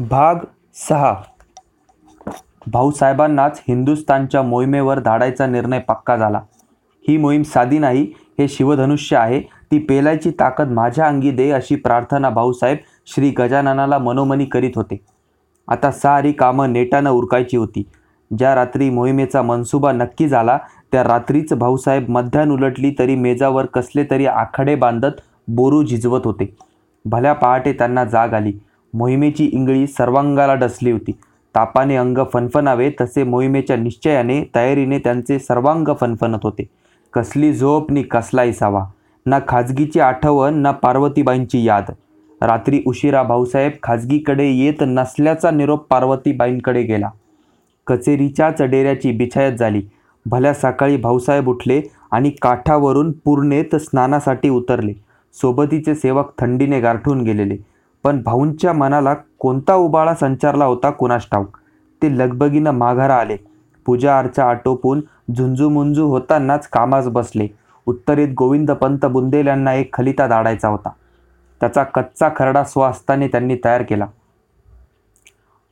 भाग सहा. भाऊसाहेबांनाच हिंदुस्थानच्या मोहिमेवर धाडायचा निर्णय पक्का झाला. ही मोहीम साधी नाही हे शिवधनुष्य आहे. ती पेलायची ताकद माझ्या अंगी दे अशी प्रार्थना भाऊसाहेब श्री गजाननाला मनोमनी करीत होते. आता सारी कामं नेटानं उरकायची होती. ज्या रात्री मोहिमेचा मनसुबा नक्की झाला त्या रात्रीच भाऊसाहेब मध्यान उलटली तरी मेजावर कसले तरी आखाडे बांधत बोरू झिजवत होते. भल्या पहाटे त्यांना जाग आली. मोहिमेची इंगळी सर्वांगाला डसली होती. तापाने अंग फणफणावे तसे मोहिमेच्या निश्चयाने तयारीने त्यांचे सर्वांग फणफणत होते. कसली झोप नि कसला इसावा. ना खाजगीची आठवण ना पार्वतीबाईंची याद. रात्री उशिरा भाऊसाहेब खाजगीकडे येत नसल्याचा निरोप पार्वतीबाईंकडे गेला. कचेरीच्याच डेऱ्याची बिछायत झाली. भल्या सकाळी भाऊसाहेब उठले आणि काठावरून पूर्णेत स्नानासाठी उतरले. सोबतीचे सेवक थंडीने गारठून गेलेले. पण भाऊंच्या मनाला कोणता उबाळा संचारला होता कुणास ठाऊक? ते लगबगीनं माघारा आले. पूजा अर्चा आटोपून झुंजूमुंजू होतानाच कामास बसले. उत्तरेत गोविंदपंत बुंदेल यांना एक खलिता दाडायचा होता. त्याचा कच्चा खरडा स्वहस्ताने त्यांनी तयार केला.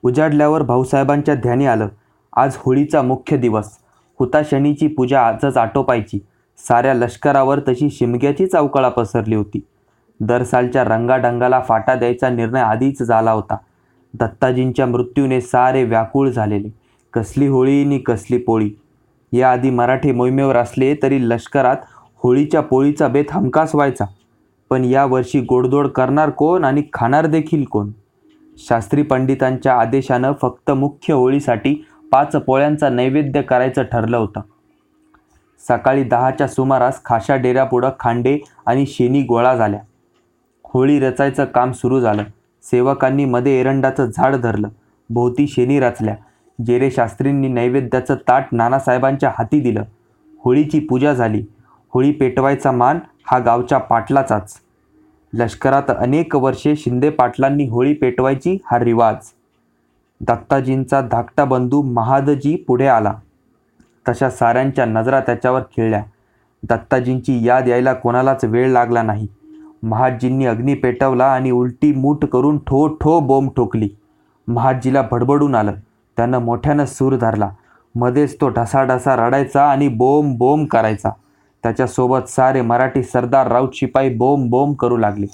उजाडल्यावर भाऊसाहेबांच्या ध्यानी आलं. आज होळीचा मुख्य दिवस. हुताशनीची पूजा आजच आटोपायची. साऱ्या लष्करावर तशी शिमग्याची चावकळा पसरली होती. दरसालच्या रंगाडंगाला फाटा द्यायचा निर्णय आधीच झाला होता. दत्ताजींच्या मृत्यूने सारे व्याकुळ झालेले. कसली होळी नि कसली पोळी? याआधी मराठी मोहिमेवर असले तरी लष्करात होळीच्या पोळीचा बेत हमखास व्हायचा. पण यावर्षी गोडदोड करणार कोण आणि खाणार देखील कोण? शास्त्री पंडितांच्या आदेशानं फक्त मुख्य होळीसाठी पाच पोळ्यांचा नैवेद्य करायचं ठरलं होतं. सकाळी दहाच्या सुमारास खाशा डेऱ्यापुढं खांडे आणि शेनी गोळा झाल्या. होळी रचायचं काम सुरू झालं. सेवकांनी मध्ये एरंडाचं झाड धरलं. भोवती शेनी रचल्या. जेरे शास्त्रींनी नैवेद्याचं ताट नानासाहेबांच्या हाती दिलं. होळीची पूजा झाली. होळी पेटवायचा मान हा गावच्या पाटलाचाच. लष्करात अनेक वर्षे शिंदे पाटलांनी होळी पेटवायची हा रिवाज. दत्ताजींचा धाकटा बंधू महादजी पुढे आला. तशा साऱ्यांच्या नजरा त्याच्यावर खिळल्या. दत्ताजींची याद यायला कोणालाच वेळ लागला नाही. महाजींनी अग्नी पेटवला आणि उलटी मूठ करून ठो ठो बोंब ठोकली. महाजीला भडबडून आलं. त्यानं मोठ्यानं सूर धरला. मध्येच तो ढसाढसा रडायचा आणि बोंब बोंब करायचा. त्याच्यासोबत सारे मराठी सरदार राऊत शिपाई बोंब बोंब करू लागले.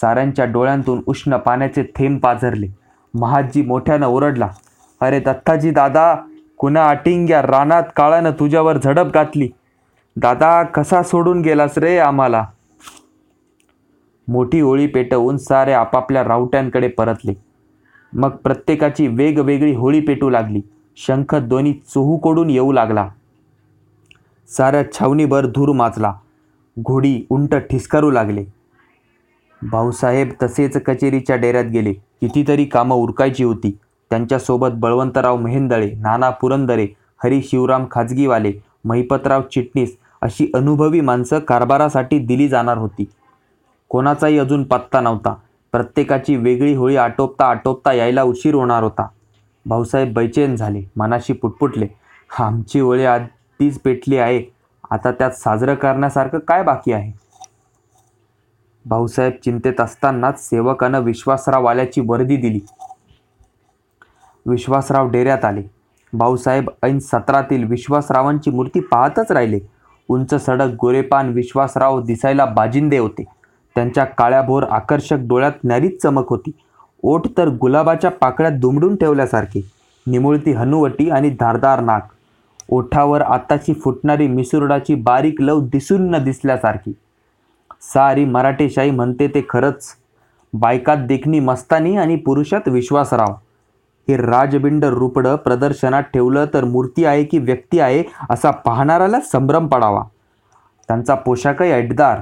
साऱ्यांच्या डोळ्यांतून उष्ण पाण्याचे थेंब पाझरले. महाजी मोठ्यानं ओरडला अरे दत्ताजी दादा कुणा अटिंग्या रानात काळानं तुझ्यावर झडप घातली? दादा कसा सोडून गेलास रे आम्हाला? मोठी होळी पेटवून सारे आपापल्या रावट्यांकडे परतले. मग प्रत्येकाची वेगवेगळी होळी पेटू लागली. शंख दोन्ही चोहूकडून येऊ लागला. साऱ्या छावणीभर धूर माचला घोडी उंट ठिसकारू लागले. भाऊसाहेब तसेच कचेरीच्या डेऱ्यात गेले. कितीतरी कामं उरकायची होती. त्यांच्यासोबत बळवंतराव मेहेंदळे नाना पुरंदरे हरी शिवराम खाजगीवाले महिपतराव चिटणीस अशी अनुभवी माणसं कारभारासाठी दिली जाणार होती. कोणाचाही अजून पत्ता नव्हता. प्रत्येकाची वेगळी होळी आटोपता आटोपता यायला उशीर होणार होता. भाऊसाहेब बैचेन झाले. मनाशी पुटपुटले. आमची होळी आधीच पेटली आहे. आता त्यात साजरं करण्यासारखं काय बाकी आहे? भाऊसाहेब चिंतेत असतानाच सेवकानं विश्वासराव आल्याची वर्दी दिली. विश्वासराव डेऱ्यात आले. भाऊसाहेब ऐन सत्रातील विश्वासरावांची मूर्ती पाहतच राहिले. उंच सडक गोरेपान विश्वासराव दिसायला बाजिंदे होते. त्यांच्या काळ्याभोर आकर्षक डोळ्यात न्यारीच चमक होती. ओठ तर गुलाबाच्या पाकळ्यात दुमडून ठेवल्यासारखी. निमुळती हनुवटी आणि धारदार नाक. ओठावर आताची फुटणारी मिसुरडाची बारीक लव दिसून न दिसल्यासारखी. सारी मराठेशाही म्हणते ते खरंच. बायकात देखणी मस्तानी आणि पुरुषात विश्वासराव. हे राजबिंड रुपडं प्रदर्शनात ठेवलं तर मूर्ती आहे की व्यक्ती आहे असा पाहणाऱ्याला संभ्रम पडावा. त्यांचा पोशाखही अड्डार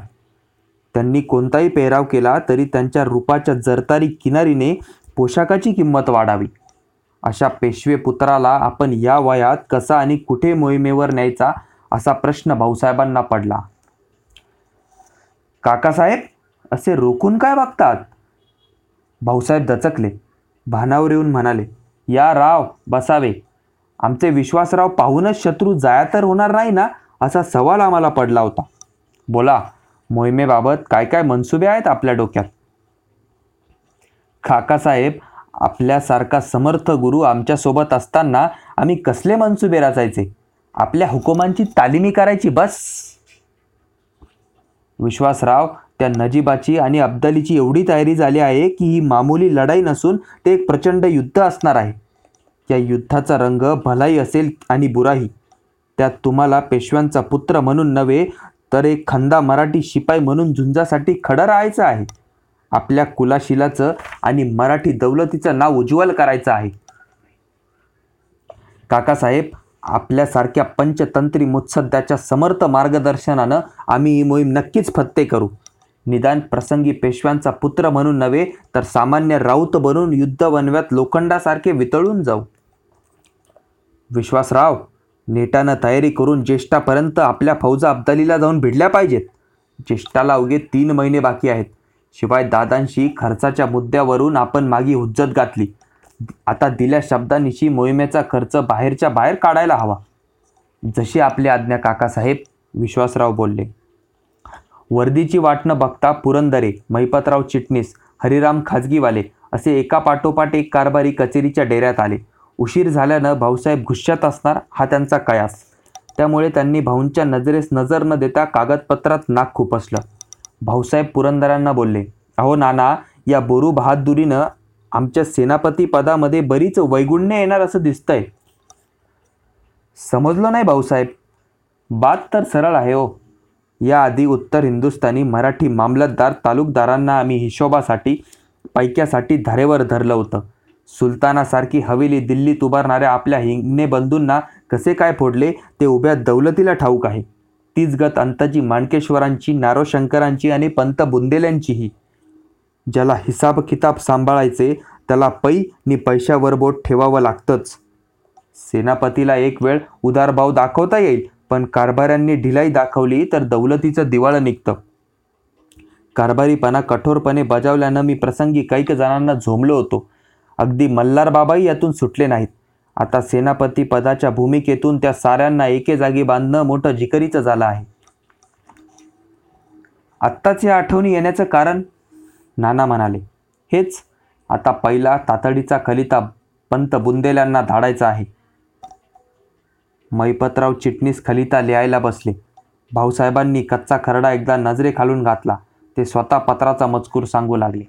त्यांनी कोणताही पेहराव केला तरी त्यांच्या रूपाच्या जरतारी किनारीने पोशाखाची किंमत वाढावी. अशा पेशवे पुत्राला आपण या वयात कसा आणि कुठे मोहिमेवर न्यायचा असा प्रश्न भाऊसाहेबांना पडला. काकासाहेब असे रोखून काय बघतात भाऊसाहेब दचकले. भानावर येऊन म्हणाले या राव बसावे. आमचे विश्वासराव पाहूनच शत्रू जाया तर होणार नाही ना असा सवाल आम्हाला पडला होता. बोला मोहिमेबाबत काय काय मनसुबे आहेत आपल्या डोक्यात? काकासाहेब आपल्यासारखा समर्थ गुरु आमच्यासोबत असताना आम्ही कसले मनसुबे रचायचे? आपल्या हुकुमांची तालिमी करायची बस. विश्वासराव त्या नजीबाची आणि अब्दालीची एवढी तयारी झाली आहे की ही मामूली लढाई नसून ते एक प्रचंड युद्ध असणार आहे. या युद्धाचा रंग भलाई असेल आणि बुराही. त्यात तुम्हाला पेशव्यांचा पुत्र म्हणून नव्हे तर एक खंदा मराठी शिपाई म्हणून झुंजासाठी खडं राहायचं आहे. आपल्या कुलाशिलाचं आणि मराठी दौलतीचं नाव उज्ज्वल करायचं आहे. काकासाहेब आपल्यासारख्या पंचतंत्री मुत्सद्याच्या समर्थ मार्गदर्शनानं आम्ही ही मोहीम नक्कीच फत्ते करू. निदान प्रसंगी पेशव्यांचा पुत्र म्हणून नव्हे तर सामान्य राऊत बनून युद्धवनव्यात लोखंडासारखे वितळून जाऊ. विश्वासराव नेटानं तयारी करून ज्येष्ठापर्यंत आपल्या फौजा अब्दालीला जाऊन भिडल्या पाहिजेत. ज्येष्ठाला अवघे तीन महिने बाकी आहेत. शिवाय दादांशी खर्चाच्या मुद्द्यावरून आपण मागी हुज्जत घातली आता दिल्या शब्दानिशी मोहिमेचा खर्च बाहेरच्या बाहेर काढायला हवा. जशी आपली आज्ञा काकासाहेब विश्वासराव बोलले. वर्दीची वाट न बघता पुरंदरे महिपतराव चिटणीस हरिराम खाजगीवाले असे एका पाठोपाठ एक कारभारी कचेरीच्या डेऱ्यात आले. उशीर झाल्यानं भाऊसाहेब गुस्स्यात असणार हा त्यांचा कयास. त्यामुळे त्यांनी भाऊंच्या नजरेस नजर न देता कागदपत्रात नाक खुपसलं. भाऊसाहेब पुरंदरांना बोलले अहो नाना या बोरू बहादुरीनं आमच्या सेनापती पदामध्ये बरीच वैगुण्य येणार असं दिसतंय. समजलो नाही भाऊसाहेब. बात तर सरळ आहे हो. याआधी उत्तर हिंदुस्थानी मराठी मामलतदार तालुकदारांना आम्ही हिशोबासाठी पैक्यासाठी धारेवर धरलं होतं. सुलतानासारखी हवेली दिल्लीत उभारणाऱ्या आपल्या हिंगणे बंधूंना कसे काय फोडले? ते उभ्या दौलतीला ठाऊक आहे. तीच गत अंताजी माणकेश्वरांची नारोशंकरांची आणि पंत बुंदेल्यांचीही. ज्याला हिसाब किताब सांभाळायचे त्याला पै नि पैशावर बोट ठेवावं लागतंच. सेनापतीला एक वेळ उदारभाव दाखवता येईल पण कारभाऱ्यांनी ढिलाई दाखवली तर दौलतीचं दिवाळं निघतं. कारभारीपणा कठोरपणे बजावल्यानं मी प्रसंगी कैक जणांना झोमलो होतो. अगदी मल्हार बाबाही यातून सुटले नाहीत. आता सेनापती पदाच्या भूमिकेतून त्या साऱ्यांना एके जागी बांधणं मोठं जिकरीचं झालं आहे. आत्ताच या आठवणी येण्याचं कारण? नाना म्हणाले. हेच आता पहिला तातडीचा खलिता पंत बुंदेल्यांना धाडायचा आहे. मैपतराव चिटणीस खलिता लिहायला बसले. भाऊसाहेबांनी कच्चा खरडा एकदा नजरे खालून घातला. ते स्वतः पत्राचा मजकूर सांगू लागले.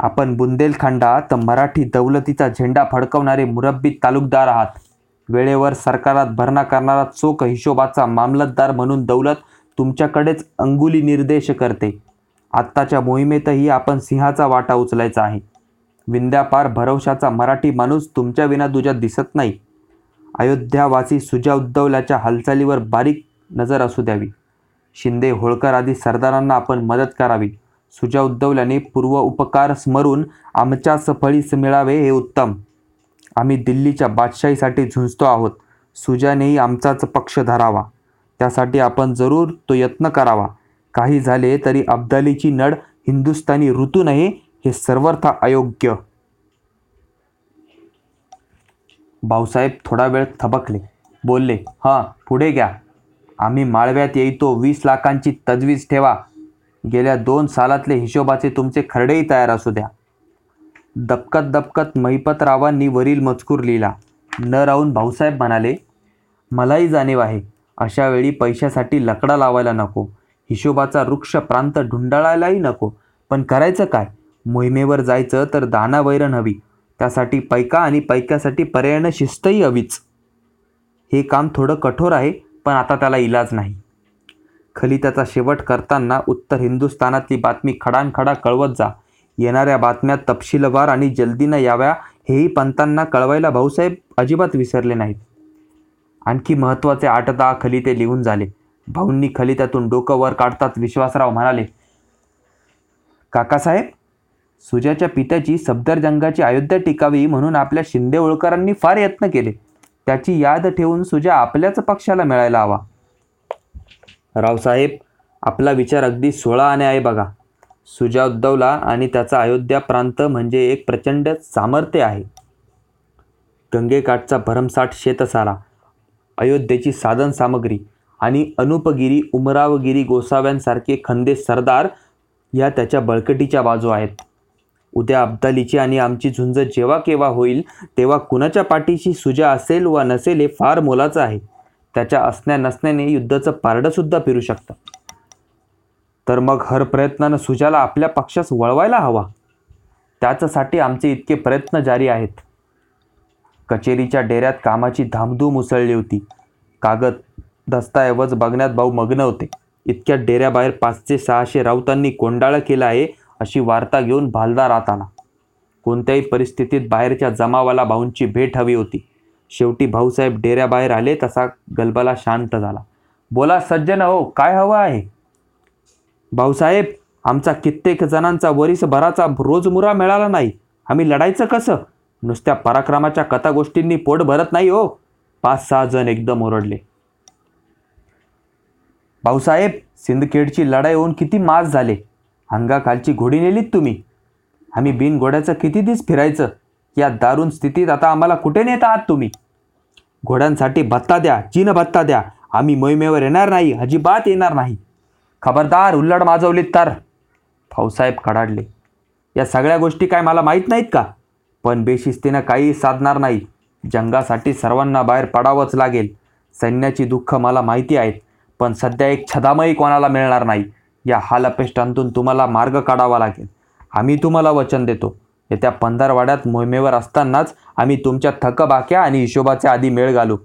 आपण बुंदेलखंडात मराठी दौलतीचा झेंडा फडकवणारे मुरब्बी तालुकदार आहात. वेळेवर सरकारात भरणा करणारा चोख हिशोबाचा मामलतदार म्हणून दौलत तुमच्याकडेच अंगुली निर्देश करते. आत्ताच्या मोहिमेतही आपण सिंहाचा वाटा उचलायचा आहे. विंध्यापार भरवशाचा मराठी माणूस तुमच्या विना दुजात दिसत नाही. अयोध्यावासी सुजा उद्धवल्याच्या हालचालीवर बारीक नजर असू द्यावी. शिंदे होळकर आदी सरदारांना आपण मदत करावी. सुजा उद्धवल्याने पूर्व उपकार स्मरून आमच्याच फळीस मिळावे हे उत्तम. आम्ही दिल्लीच्या बादशाहीसाठी झुंजतो आहोत. सुजानेही आमचाच पक्ष धरावा. त्यासाठी आपण जरूर तो यत्न करावा. काही झाले तरी अब्दालीची नड हिंदुस्थानी ऋतू नये हे सर्वथा अयोग्य. भाऊसाहेब थोडा वेळ थबकले. बोलले हां पुढे घ्या. आम्ही माळव्यात येईतो. वीस लाखांची तजवीज ठेवा. गेल्या दोन सालातले हिशोबाचे तुमचे खरडेही तयार असू द्या. दपकत दपकत महिपतरावांनी वरील मजकूर लिहिला. न राहून भाऊसाहेब म्हणाले मलाही जाणीव आहे अशा वेळी पैशासाठी लकडा लावायला नको. हिशोबाचा वृक्ष प्रांत ढुंडाळायलाही नको. पण करायचं काय? मोहिमेवर जायचं तर दानावैरण हवी. त्यासाठी पैका आणि पैक्यासाठी पर्यायनं शिस्तही हवीच. हे काम थोडं कठोर आहे पण आता त्याला इलाज नाही. खलिताचा शेवट करताना उत्तर हिंदुस्थानातली बातमी खडानखडा कळवत जा. येणाऱ्या बातम्या तपशीलवार आणि जल्दीनं याव्या हेही पंतांना कळवायला भाऊसाहेब अजिबात विसरले नाहीत. आणखी महत्त्वाचे आठ दहा खलिते लिहून झाले. भाऊंनी खलित्यातून डोकं वर काढताच विश्वासराव म्हणाले काकासाहेब सुजाच्या पित्याची सफदरजंगाची अयोध्या टिकावी म्हणून आपल्या शिंदे होळकरांनी फार यत्न केले. त्याची याद ठेवून सुजा आपल्याच पक्षाला मिळायला हवा. रावसाहेब आपला विचार अगदी सोळा आणे आहे बघा. सुजा उद्धवला आणि त्याचा अयोध्या प्रांत म्हणजे एक प्रचंड सामर्थ्य आहे. गंगेकाठचा भरमसाठ शेतसारा अयोध्येची साधन सामग्री आणि अनुपगिरी उमरावगिरी गोसाव्यांसारखे खंदे सरदार या त्याच्या बळकटीच्या बाजू आहेत. उद्या अब्दालीची आणि आमची झुंज जेव्हा केव्हा होईल तेव्हा कुणाच्या पाठीशी सुजा असेल वा नसेल हे फार मोलाचं आहे. त्याच्या असण्या नसण्याने युद्धाचं पारडंसुद्धा फिरू शकतं. तर मग हर प्रयत्नानं सुजाला आपल्या पक्षास वळवायला हवा. त्याच्यासाठी आमचे इतके प्रयत्न जारी आहेत. कचेरीच्या डेऱ्यात कामाची धामधूम उसळली होती. कागद दस्तऐवज बघण्यात भाऊ मग्न होते. इतक्या डेऱ्याबाहेर पाचशे सहाशे राऊतांनी कोंडाळं केलं आहे अशी वार्ता घेऊन भालदार आत आला. कोणत्याही परिस्थितीत बाहेरच्या जमावाला भाऊंची भेट हवी होती. शेवटी भाऊसाहेब डेऱ्याबाहेर आले तसा गलबला शांत झाला. बोला सज्जन हो काय हवं आहे? भाऊसाहेब आमचा कित्येक जणांचा वरीसभराचा रोजमुरा मिळाला नाही. आम्ही लढायचं कसं? नुसत्या पराक्रमाच्या कथा गोष्टींनी पोट भरत नाही हो. पाच सहा जण एकदम ओरडले. भाऊसाहेब सिंदखेडची लढाई होऊन किती मास झाले? अंगाखालची घोडी नेलीत तुम्ही. आम्ही बिन घोड्याचं किती दिस फिरायचं? या दारुण स्थितीत आता आम्हाला कुठे नेत आहात तुम्ही? घोड्यांसाठी भत्ता द्या चीन भत्ता द्या. आम्ही मोहिमेवर येणार नाही अजिबात येणार नाही. खबरदार उल्लड माजवलीत तर. भाऊसाहेब कडाडले या सगळ्या गोष्टी काय मला माहीत नाहीत का? पण बेशिस्तीनं काही साधणार नाही. जंगासाठी सर्वांना बाहेर पडावंच लागेल. सैन्याची दुःख मला माहिती आहेत पण सध्या एक छदामही कोणाला मिळणार नाही. या हालअपेष्टांतून तुम्हाला मार्ग काढावा लागेल. आम्ही तुम्हाला वचन देतो. येत्या पंधरवाड्यात मोहिमेवर असतानाच आम्ही तुमच्या थकबाक्या आणि हिशोबाच्या आधी मेळ घालू.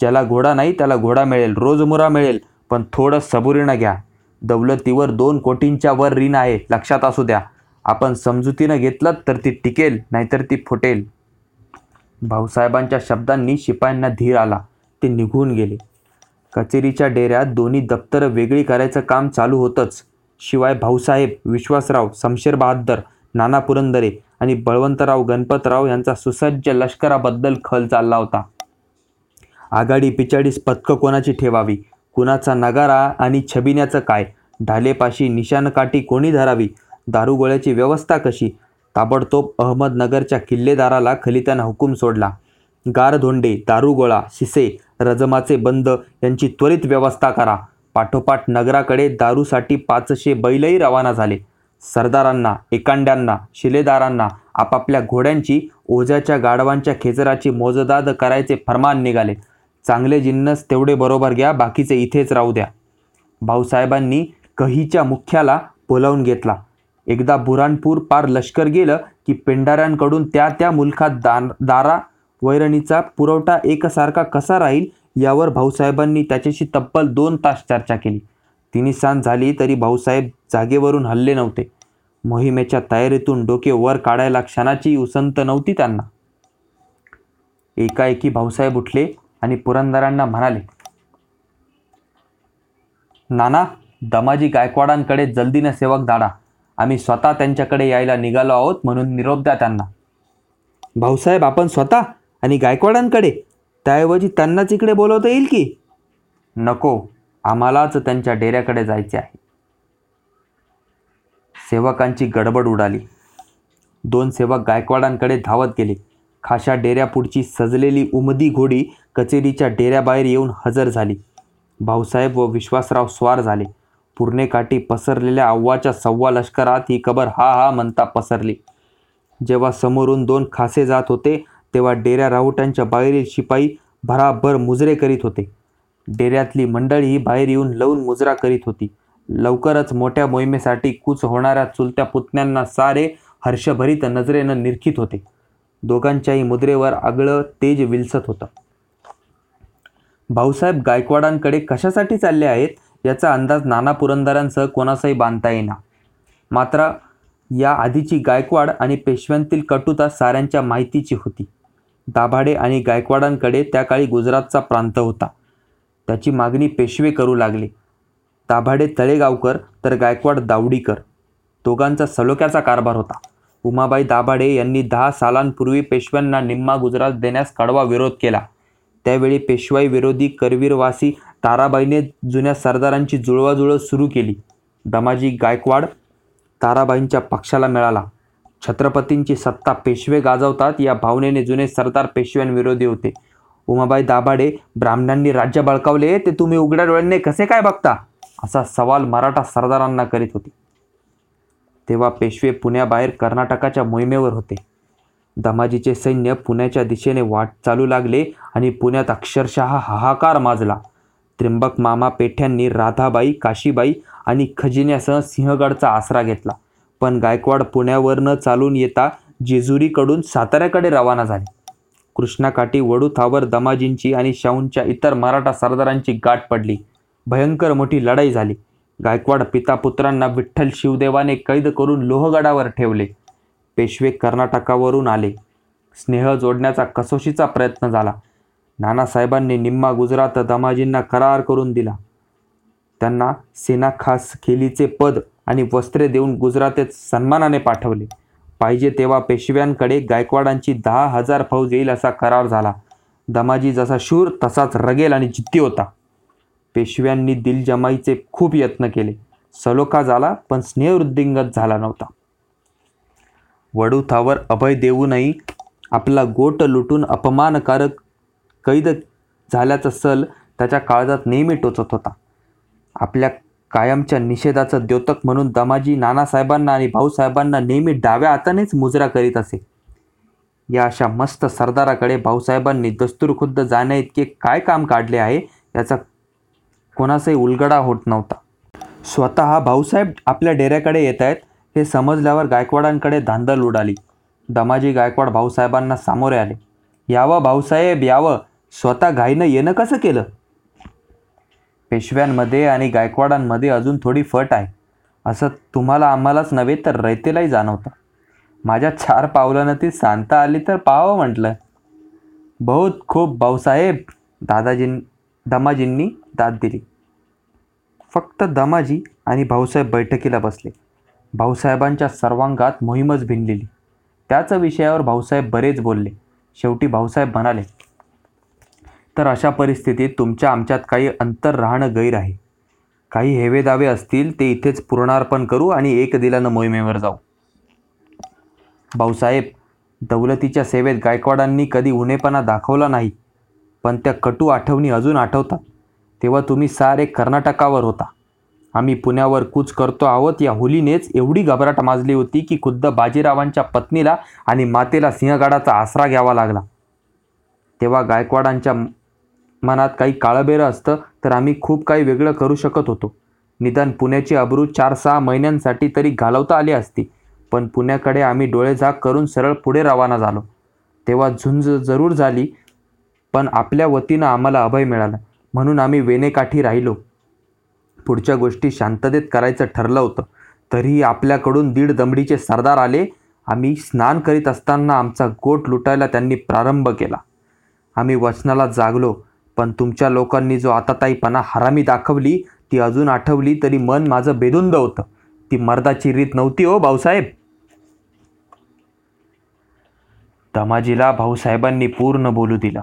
ज्याला घोडा नाही त्याला घोडा मिळेल रोजमुरा मिळेल पण थोडं सबुरीनं घ्या. दौलतीवर दोन कोटींच्या वर ऋण आहे लक्षात असू द्या. आपण समजुतीनं घेतलं तर ती टिकेल नाहीतर ती फुटेल. भाऊसाहेबांच्या शब्दांनी शिपायांना धीर आला. ते निघून गेले. कचेरीच्या डेऱ्यात दोन्ही दप्तरं वेगळी करायचं काम चालू होतंच. शिवाय भाऊसाहेब विश्वासराव शमशेर बहाद्दर नाना पुरंदरे आणि बळवंतराव गणपतराव यांचा सुसज्ज लष्कराबद्दल खल चालला होता. आघाडी पिछाडीस पथकं कोणाची ठेवावी? कुणाचा नगारा आणि छबिन्याचं काय? ढालेपाशी निशाणकाठी कोणी धरावी? दारुगोळ्याची व्यवस्था कशी? ताबडतोब अहमदनगरच्या किल्लेदाराला खलितानं हुकूम सोडला. गारधोंडे दारुगोळा शिसे रजमाचे बंद यांची त्वरित व्यवस्था करा. पाठोपाठ नगराकडे दारूसाठी पाचशे बैलही रवाना झाले. सरदारांना एकांड्यांना शिलेदारांना आपापल्या घोड्यांची ओझ्याच्या गाढवांच्या खेचराची मोजदाद करायचे फरमान निघाले. चांगले जिन्नस तेवढे बरोबर घ्या बाकीचे इथेच राहू द्या. भाऊसाहेबांनी कहीच्या मुख्याला बोलावून घेतला. एकदा बुराणपूर पार लष्कर गेलं की पेंढाऱ्यांकडून त्या त्या मुलखात दान दारा वैरणीचा पुरवठा एकसारखा कसा राहील यावर भाऊसाहेबांनी त्याच्याशी तब्बल दोन तास चर्चा केली. तिन्ही सांज झाली तरी भाऊसाहेब जागेवरून हल्ले नव्हते. मोहिमेच्या तयारीतून डोके वर काढायला क्षणाची उसंत नव्हती त्यांना. एकाएकी भाऊसाहेब उठले आणि पुरंदरांना म्हणाले नाना दमाजी गायकवाडांकडे जल्दीनं सेवक धाडा. आम्ही स्वतः त्यांच्याकडे यायला निघालो आहोत म्हणून निरोप द्या त्यांना. भाऊसाहेब आपण स्वतः आणि गायकवाडांकडे? त्याऐवजी त्यांनाच इकडे बोलवता येईल की? नको. आम्हालाच त्यांच्या डेऱ्याकडे जायचे आहे. सेवकांची गडबड उडाली. दोन सेवक गायकवाडांकडे धावत गेले. खाशा डेऱ्यापुढची सजलेली उमदी घोडी कचेरीच्या डेऱ्याबाहेर येऊन हजर झाली. भाऊसाहेब व विश्वासराव स्वार झाले. पूर्णेकाठी पसरलेल्या आव्वाच्या सव्वा लष्करात ही खबर हा हा म्हणता पसरली. जेव्हा समोरून दोन खासे जात होते तेव्हा डेऱ्या राहुटांच्या बाहेरील शिपाई भराभर मुजरे करीत होते. डेऱ्यातली मंडळी बाहेर येऊन लवून मुजरा करीत होती. लवकरच मोठ्या मोहिमेसाठी कूच होणाऱ्या चुलत्या पुतण्यांना सारे हर्षभरीत नजरेनं निरखित होते. दोघांच्याही मुद्रेवर आगळं तेज विलसत होतं. भाऊसाहेब गायकवाडांकडे कशासाठी चालले आहेत याचा अंदाज नाना पुरंदरांसह कोणासही बांधता येईना. मात्र या आधीची गायकवाड आणि पेशव्यांतील कटुता साऱ्यांच्या माहितीची होती. दाभाडे आणि गायकवाडांकडे त्या काळी गुजरातचा प्रांत होता. त्याची मागणी पेशवे करू लागले. दाभाडे तळेगावकर तर गायकवाड दावडीकर. दोघांचा सलोख्याचा कारभार होता. उमाबाई दाभाडे यांनी दहा सालांपूर्वी पेशव्यांना निम्मा गुजरात देण्यास कडवा विरोध केला. त्यावेळी पेशवाई विरोधी करवीरवासी ताराबाईने जुन्या सरदारांची जुळवाजुळव सुरू केली. दमाजी गायकवाड ताराबाईंच्या पक्षाला मिळाला. छत्रपतींची सत्ता पेशवे गाजवतात या भावनेने जुने सरदार पेशव्यांविरोधी होते. उमाबाई दाभाडे ब्राह्मणांनी राज्य बळकावले ते तुम्ही उघड्या डोळ्यांनी कसे काय बघता? असा सवाल मराठा सरदारांना करीत होते. तेव्हा पेशवे पुण्याबाहेर कर्नाटकाच्या मोहिमेवर होते. दमाजीचे सैन्य पुण्याच्या दिशेने वाट चालू लागले आणि पुण्यात अक्षरशः हाहाकार माजला. त्र्यंबक मामा पेठ्यांनी राधाबाई काशीबाई आणि खजिन्यासह सिंहगडचा आसरा घेतला. पण गायकवाड पुण्यावर न चालून येता जेजुरीकडून साताऱ्याकडे रवाना झाले. कृष्णाकाठी वडूथावर दमाजींची आणि शाहूंच्या इतर मराठा सरदारांची गाठ पडली. भयंकर मोठी लढाई झाली. गायकवाड पिता पुत्रांना विठ्ठल शिवदेवाने कैद करून लोहगडावर ठेवले. पेशवे कर्नाटकावरून आले. स्नेह जोडण्याचा कसोशीचा प्रयत्न झाला. नानासाहेबांनी निम्मा गुजरात दमाजींना करार करून दिला. त्यांना सेना खास खेलीचे पद आणि वस्त्रे देऊन गुजरातेत सन्मानाने पाठवले. पाहिजे तेव्हा पेशव्यांकडे गायकवाडांची दहा हजार फौज येईल असा करार झाला. दमाजी जसा शूर तसाच रगेल आणि जिद्दी होता. पेशव्यांनी दिलजमाईचे खूप यत्न केले. सलोखा झाला पण स्नेहवृद्धिंगत झाला नव्हता. वडूथावर अभय देऊनही आपला गोट लुटून अपमानकारक कैद झाल्याचा सल त्याच्या काळजात नेहमी टोचत होता. आपल्या कायमच्या निषेधाचं द्योतक म्हणून दमाजी नानासाहेबांना आणि भाऊसाहेबांना नेहमी डाव्या हातानेच मुजरा करीत असे. या अशा मस्त सरदाराकडे भाऊसाहेबांनी दस्तूरखुद्द जाण्याइतके काय काम काढले आहे याचा कोणाचाही उलगडा होत नव्हता. स्वतः भाऊसाहेब आपल्या डेऱ्याकडे येत आहेत हे समजल्यावर गायकवाडांकडे धांदल उडाली. दमाजी गायकवाड भाऊसाहेबांना सामोरे आले. यावं भाऊसाहेब यावं. स्वतः घाईनं येणं कसं केलं? पेशव्यांमध्ये आणि गायकवाडांमध्ये अजून थोडी फट आहे. असं तुम्हाला आम्हालाच नव्हे तर रयतेलाही जाणवतं. माझ्या चार पावलानं ती सांगता आली तर पाहावं म्हटलं. बहुत खूप भाऊसाहेब दादाजीं दमाजींनी दाद दिली. फक्त दमाजी आणि भाऊसाहेब बैठकीला बसले. भाऊसाहेबांच्या सर्वांगात मोहीमच भिनलेली. त्याच विषयावर भाऊसाहेब बरेच बोलले. शेवटी भाऊसाहेब म्हणाले तर अशा परिस्थितीत तुमच्या आमच्यात काही अंतर राहणं गैर आहे. काही हेवेदावे असतील ते इथेच पूर्णार्पण करू आणि एक दिलानं मोहिमेवर जाऊ. भाऊसाहेब दौलतीच्या सेवेत गायकवाडांनी कधी उणेपणा दाखवला नाही पण त्या कटू आठवणी अजून आठवतात. तेव्हा तुम्ही सारे कर्नाटकावर होता. आम्ही पुण्यावर कूच करतो आहोत या हुलीनेच एवढी घबराट माजली होती की खुद्द बाजीरावांच्या पत्नीला आणि मातेला सिंहगडाचा आसरा घ्यावा लागला. तेव्हा गायकवाडांच्या मनात काही काळबेरं असतं तर आम्ही खूप काही वेगळं करू शकत होतो. निदान पुण्याची अब्रू चार सहा महिन्यांसाठी तरी घालवता आली असती पण पुण्याकडे आम्ही डोळेझाक करून सरळ पुढे रवाना झालो. तेव्हा झुंज जरूर झाली पण आपल्या वतीनं आम्हाला अभय मिळाला. म्हणून आम्ही वेनेकाठी राहिलो. पुढच्या गोष्टी शांततेत करायचं ठरलं होतं. तरीही आपल्याकडून दीड दमडीचे सरदार आले. आम्ही स्नान करीत असताना आमचा गोट लुटायला त्यांनी प्रारंभ केला. आम्ही वचनाला जागलो. पण तुमच्या लोकांनी जो आताताईपणा हरामी दाखवली ती अजून आठवली तरी मन माझं बेदुंद होतं. ती मर्दाची रीत नव्हती हो भाऊसाहेब. दमाजीला भाऊसाहेबांनी पूर्ण बोलू दिलं.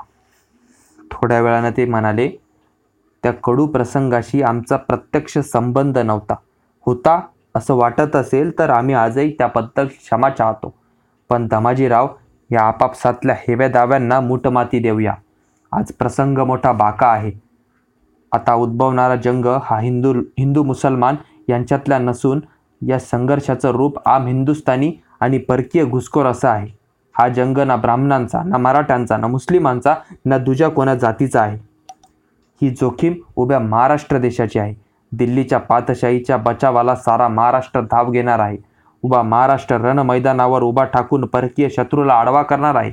थोड्या वेळानं ते म्हणाले त्या कडू प्रसंगाशी आमचा प्रत्यक्ष संबंध नव्हता. होता असं वाटत असेल तर आम्ही आजही त्याबद्दल क्षमा चाहतो. पण धमाजीराव या आपापसातल्या हेव्या दाव्यांना मूठमाती देऊया. आज प्रसंग मोठा बाका आहे. आता उद्भवणारा जंग हा हिंदू हिंदू मुसलमान यांच्यातला नसून या संघर्षाचं रूप आम हिंदुस्थानी आणि परकीय घुसखोर असं आहे. हा जंग ना ब्राह्मणांचा ना मराठ्यांचा ना मुस्लिमांचा ना दुजा कोणा जातीचा आहे. ही जोखीम उभ्या महाराष्ट्र देशाची आहे. दिल्लीच्या पातशाहीच्या बचावाला सारा महाराष्ट्र धाव घेणार आहे. उभा महाराष्ट्र रण मैदानावर उभा ठाकून परकीय शत्रूला आडवा करणार आहे.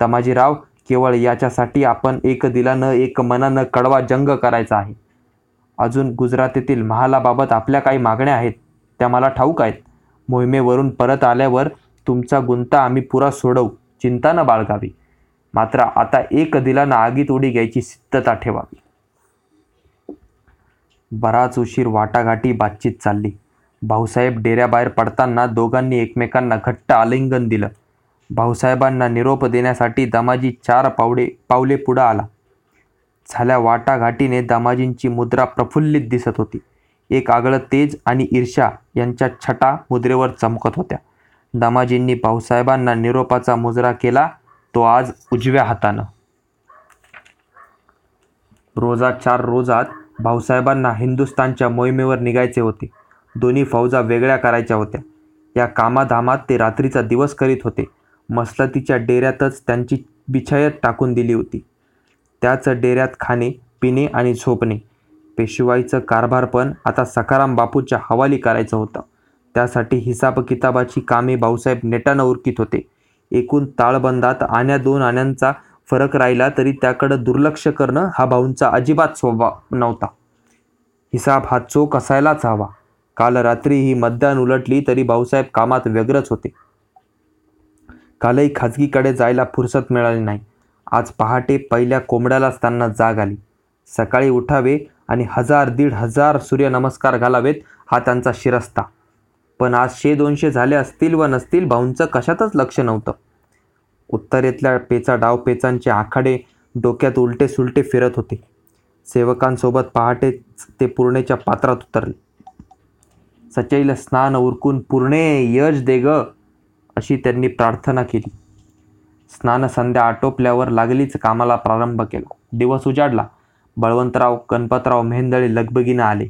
तमाजीराव केवळ याच्यासाठी आपण एक दिलानं एक मनानं कडवा जंग करायचा आहे. अजून गुजरातेतील महालाबाबत आपल्या काही मागण्या आहेत त्या मला ठाऊक आहेत. मोहिमेवरून परत आल्यावर तुमचा गुंता आम्ही पुरा सोडवू. चिंता न बाळगावी. मात्र आता एक दिलानं आगीत उडी घ्यायची सिद्धता ठेवावी. बराच उशीर वाटाघाटी बातचीत चालली. भाऊसाहेब डेऱ्याबाहेर पडताना दोघांनी एकमेकांना घट्ट आलिंगन दिलं. भाऊसाहेबांना निरोप देण्यासाठी दमाजी चार पावडे पावले पुढं आला. झाल्या वाटाघाटीने दमाजींची मुद्रा प्रफुल्लित दिसत होती. एक आगळं तेज आणि ईर्ष्या यांच्या छटा मुद्रेवर चमकत होत्या. दामाजींनी भाऊसाहेबांना निरोपाचा मुजरा केला तो आज उजव्या हातानं. रोजा चार रोजात भाऊसाहेबांना हिंदुस्थानच्या मोहिमेवर निघायचे होते. दोन्ही फौजा वेगळ्या करायच्या होत्या. या कामाधामात ते रात्रीचा दिवस करीत होते. मसलतीच्या डेऱ्यातच त्यांची बिछायत टाकून दिली होती. त्याच डेऱ्यात खाणे पिणे आणि झोपणे. पेशवाईचं कारभार पण आता सखाराम बापूच्या हवाली करायचं होतं. त्यासाठी हिसाब किताबाची कामे भाऊसाहेब नेटानं उरकीत होते. एकूण ताळबंदात आण्या दोन आण्यांचा फरक राहिला तरी त्याकडं दुर्लक्ष करणं हा भाऊंचा अजिबात स्वभाव नव्हता. हिसाब हा चोख असायलाच हवा. काल रात्री ही मध्यान उलटली तरी भाऊसाहेब कामात व्यग्रच होते. कालही खाजगीकडे जायला फुरसत मिळाली नाही. आज पहाटे पहिल्या कोंबड्यालाच त्यांना जाग आली. सकाळी उठावे आणि हजार दीड हजार सूर्यनमस्कार घालावेत हा त्यांचा शिरस्ता. पण आज शे दोनशे झाले असतील व नसतील भाऊंचं कशातच लक्ष नव्हतं. उत्तरेतल्या पेचा डावपेचांचे आखाडे डोक्यात उलटे सुलटे फिरत होते. सेवकांसोबत पहाटेच ते पूर्णेच्या पात्रात उतरले. सचैल स्नान उरकून पूर्णे यश दे ग. अशी त्यांनी प्रार्थना केली. स्नानसंध्या आटोपल्यावर लागलीच कामाला प्रारंभ केला. दिवस उजाडला. बळवंतराव गणपतराव मेहंदळे लगबगीनं आले.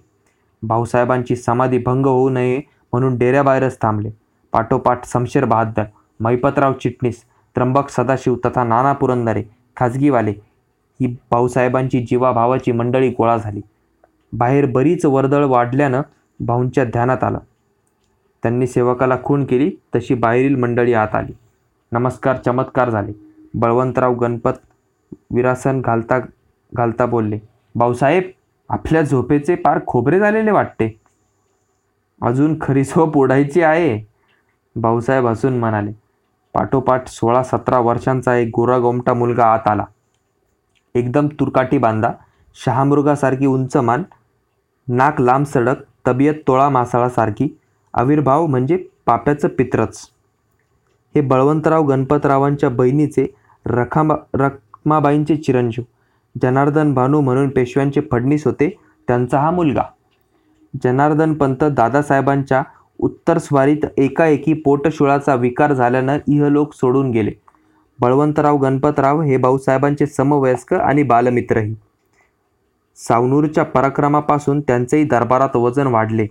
भाऊसाहेबांची समाधी भंग होऊ नये म्हणून डेऱ्याबाहेरच थांबले. पाठोपाठ शमशेर बहादर मैपतराव चिटणीस त्र्यंबक सदाशिव तथा नाना पुरंदरे खाजगीवाले ही भाऊसाहेबांची जीवाभावाची मंडळी गोळा झाली. बाहेर बरीच वर्दळ वाढल्यानं भाऊंच्या ध्यानात आलं. त्यांनी सेवकाला खून केली तशी बाहेरील मंडळी आत आली. नमस्कार चमत्कार झाले. बळवंतराव गणपत विरासन घालता घालता बोलले भाऊसाहेब आपल्या झोपेचे पार खोबरे झालेले वाटते. अजून खरी झोप ओढायची आहे. भाऊसाहेब हसून म्हणाले पाठोपाठ सोळा सतरा वर्षांचा एक गोरा गोमटा मुलगा आत आला. एकदम तुरकाटी बांधा शहामृगासारखी उंच मान नाक लांब सडक तबियत तोळा मासाळासारखी आविर्भाव म्हणजे पाप्याचं पित्रच. हे बळवंतराव गणपतरावांच्या बहिणीचे रखाबा रखमाबाईंचे चिरंजीव. जनार्दन भानू म्हणून पेशव्यांचे फडणीस होते त्यांचा हा मुलगा. जनार्दन पंत दादासाहेबांच्या उत्तरस्वारीत एकाएकी पोटशुळाचा विकार झाल्यानं इहलोक सोडून गेले. बळवंतराव गणपतराव हे भाऊसाहेबांचे समवयस्क आणि बालमित्रही. सावनूरच्या पराक्रमापासून त्यांचेही दरबारात वजन वाढले.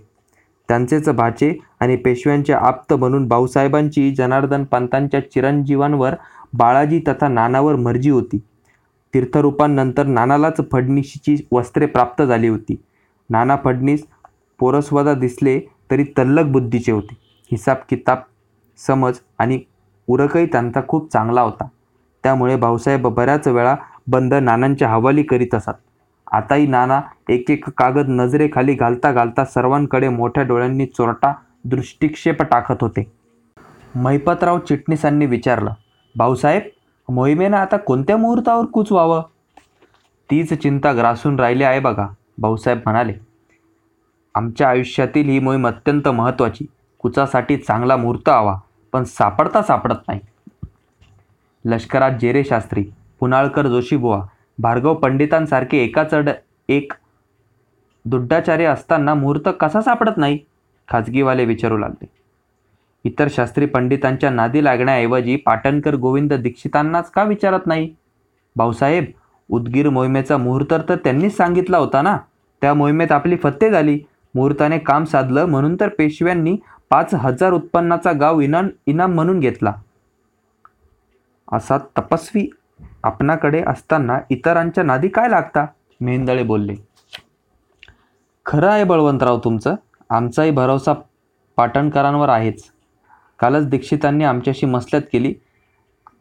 त्यांचेच भाचे आणि पेशव्यांचे आप्त म्हणून भाऊसाहेबांची जनार्दन पंतांच्या चिरंजीवांवर बाळाजी तथा नानावर मर्जी होती. तीर्थरूपांनंतर नानालाच फडणीशीची वस्त्रे प्राप्त झाली होती. नाना फडणीस पोरस्वदा दिसले तरी तल्लक बुद्धीचे होते. हिसाब किताब समज आणि उरकही त्यांचा खूप चांगला होता. त्यामुळे भाऊसाहेब बऱ्याच वेळा बंद नानांच्या हवाली करीत असत. आताही नाना एक एक कागद नजरेखाली घालता घालता सर्वांकडे मोठ्या डोळ्यांनी चोरटा दृष्टिक्षेप टाकत होते. महिपतराव चिटणीसांनी विचारलं भाऊसाहेब मोहिमेनं आता कोणत्या मुहूर्तावर कूच व्हावं तीच चिंता ग्रासून राहिली आहे बघा भाऊसाहेब म्हणाले. आमच्या आयुष्यातील ही मोहीम अत्यंत महत्त्वाची. कुचासाठी चांगला मुहूर्त हवा पण सापडता सापडत नाही. लष्करात जेरे शास्त्री पुनाळकर जोशीबुवा भार्गव पंडितांसारखे एकाचड एक दुड्डाचार्य असताना मुहूर्त कसा सापडत नाही? खाजगीवाले विचारू लागले. इतर शास्त्री पंडितांच्या नादी लागण्याऐवजी पाटणकर गोविंद दीक्षितांनाच का विचारत नाही? भाऊसाहेब उदगीर मोहिमेचा मुहूर्त तर त्यांनीच सांगितला होता ना? त्या मोहिमेत आपली फत्ते झाली. मुहूर्ताने काम साधलं म्हणून तर पेशव्यांनी पाच हजार उत्पन्नाचा गाव इनाम इनाम म्हणून घेतला. असा तपस्वी आपणाकडे असताना इतरांच्या नादी काय लागता? मेंदळे बोलले. खरं आहे बळवंतराव तुमचं. आमचाही भरोसा पाटणकरांवर आहेच. कालच दीक्षितांनी आमच्याशी मसलत केली.